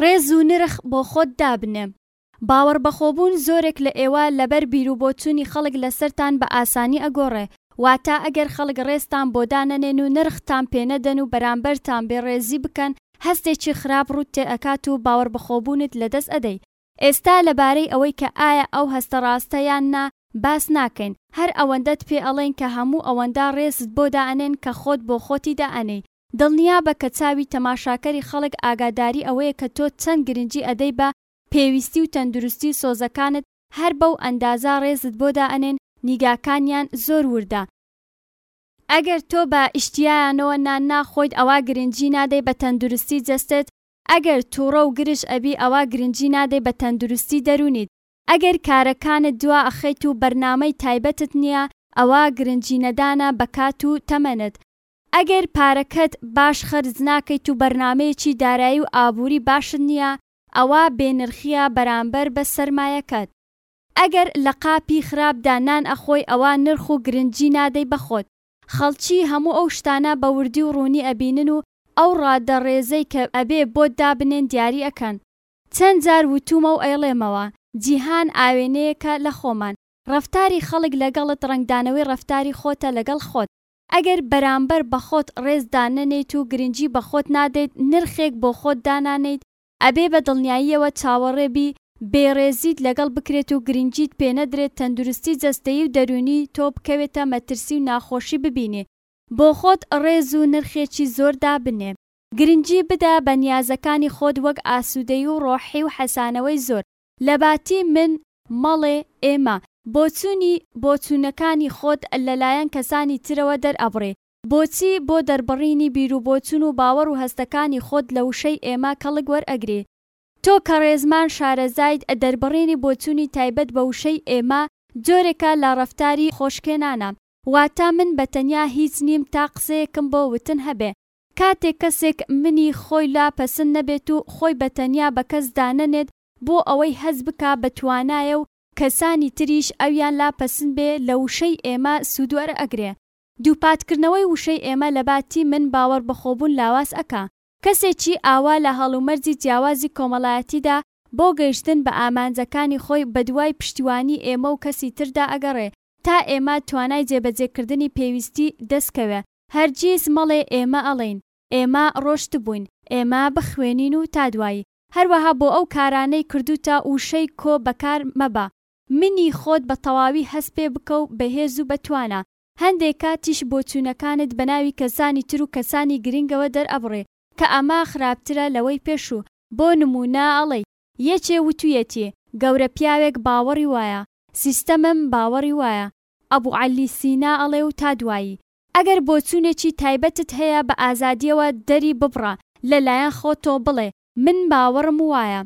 ڕێز و نرخ بۆ خۆت دابنێ. باوەڕبەخۆبوون زۆرێک لە ئێوە لەبەر بیرو بۆچونی خەڵک لەسەرتان بە ئاسانی ئەگۆڕێ واتا ئەگەر خەڵک ڕێزتان بۆ دانەنێن و نرختان پێ نەدەن و بەرامبەرتان بێ ڕێزی بکەن هەستێکی خراپ ڕوت تێ ئەکات و باوەڕبەخۆبوونت لەدەست ئەدەی ئێستا لەبارەی ئەوەی کە ئایا ئەو هەستە ڕاستە یان نا باس ناکەین هەر ئەوەندەت پێ ئەڵێین کە هەموو ئەوەندە ڕێزت بۆ دائەنێن کە خۆت بۆ خۆتی دائەنێی دڵنیابە کە چاوی تەماشاکەری خەڵک ئاگاداری ئەوەیە کە تۆ چەند گرنگی ئەدەی بە پێویستی و تەندروستی و سۆزەکانت هەر بەو ئەندازە ڕێزت بۆ دائەنێن نیگاکانیان زۆر وردە، ئەگەر تۆ بە ئیشتیایانەوە نان ناخۆیت ئەوا گرنگی نادەی بە تەندروستی جەستەت، ئەگەر توڕە و گرژ ئەبی ئەوا گرنگی نادەی بە تەندروستی دەرونیت، ئەگەر کارەکانت دوا ئەخەیت و بەرنامەی تایبەتت نیە ئەوا گرنگی نەدانە بە کات و تەمەنت، ئەگەر پارەکەت باش خەرج ناکەیت و بەرنامەیەکی دارایی و ئابووری باشت نییە، ئەوا بێنرخییە بەرامبەر بە سەرمایەکەت. ئەگەر لە قاپی خراپدا نان ئەخۆی ئەوا نرخ و گرنگی نادەی بە خۆت. خەڵکی هەموو ئەو شتانە بە وردی و ڕوونی ئەبینن و ئەو ڕادە ڕێزەی کە ئەبێ بۆت دابنێن دیاری ئەکەن. چەند جار وتوومە و ئەیڵێمەوە، جیهان ئاوێنەیەکە لە خۆمان. ڕەفتاری خەڵک لەگەڵت ڕەنگدانەوەی ڕەفتاری خۆتە لەگەڵ خۆت. ئەگەر بەرامبەر بەخۆت ڕێز دانەنێیت و گرنگی بەخۆت نادەیت نرخێک بۆخۆت دانانێیت ئەبێ بە دڵنیاییەوە چاوەڕێ بی بێڕێزیت لەگەڵ بکرێت و گرنگیت پێنەدرێت تەندروستی جەستەیی و دەروونی تۆ بکەوێتە مەترسی و ناخۆشی ببینی بۆخۆت ڕێز و نرخێکی زۆر دابنێ گرنگی بدە بە نیازەکانی خۆت وەک ئاسوودەیی و ڕۆحی و حەسانەوەی زۆر لەباتی من مەڵێ ئێمە. بۆچوونی بۆچوونەکانی خۆت لەلایەن کەسانی ترەوە دەرئەبڕێ. بۆچی بۆ دەربڕینی بیروبۆچوون و باوەڕ و هەستەکانی خۆت لە وشەی ئێمە کەڵک وەرئەگرێ؟ تۆ کە ڕێزمان شارەزایت، دەربڕینی بۆچوونی تایبەت بە وشەی ئێمە جۆرێکە لە ڕەفتاری خۆشکێنانە. واتە من بە تەنیا هیچ نیم تا قسەیەکم بۆ وتن هەبێ. کاتێک کەسێک منی خۆی لا پەسند نەبێت و خۆی بە تەنیا بە کەس دانەنێت بۆ ئەوەی هەست بکا بە توانایە و کەسانی تریش ئەویان لا پەسند بێ لە وشەی ئێمە سوود وەر ئەگرێ. دووپات کردنەوەی وشەی ئێمە لە با تی من باوەڕ بە خۆ بوون لاواز ئەکا. کەسێکی ئاوا لە هەڵومەرجی جیاوازی کۆمەڵایەتیدا بۆ گەیشتن بە ئامانجەکانی خۆی بە دوای پشتیوانی ئێمە و کەسی تردا ئەگەڕێ تا ئێمە توانای جێبەجێ کردنی پێویستی دەست کەوێ هەرگیز مەڵێ ئێمە ئەڵێین، ئێمە ڕۆشتبووین، ئێمە بخوێنین و تا دوایی. هەروەها بۆ ئەو کارانەی کردووتە وشەی کۆ بەکار مەبە. منی خۆت بە تەواوی هەست پێ بکە و بەهێز و بەتوانا. هەندێ کاتیش بۆچوونەکانت بە ناوی کەسانی تر و کەسانی گرنگەوە دەرئەبڕێ کە ئەمە خراپترە لەوەی پێشوو. بۆ نموونە ئەڵێی، یەکێ وتوویەتی، گەورە پیاوێک باوەڕی وایە، سیستەمم باوەڕی وایە، ئەبو عەلی سینا ئەڵێ و تا دوایی. ئەگەر بۆچوونێکی تایبەتت هەیە بە ئازادییەوە دەری ببڕە لە لایەن خۆت و بڵێ من باوەڕم وایە.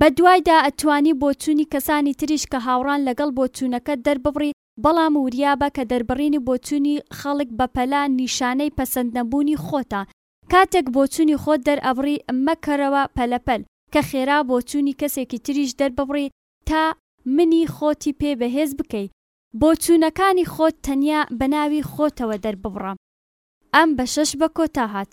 بە دوایدا ئەتوانی بۆچوونی کەسانی تریش کە هاوڕان لەگەڵ بۆچوونەکەت دەرببڕی بەڵام وریابە کە دەربڕینی بۆچوونی خەڵک بەپەلە نیشانەی پەسەندنەبوونی خۆتە کاتێک بۆچوونی خۆت دەرئەبڕی مەکەرەوە پەلەپەل کە خێرا بۆچوونی کەسێکی تریش دەرببڕی تا منی خۆتی پێ بەهێز بکەی بۆچوونەکانی خۆت تەنیا بە ناوی خۆتەوە دەرببڕە ئەم بەشەش بە کۆتا هات.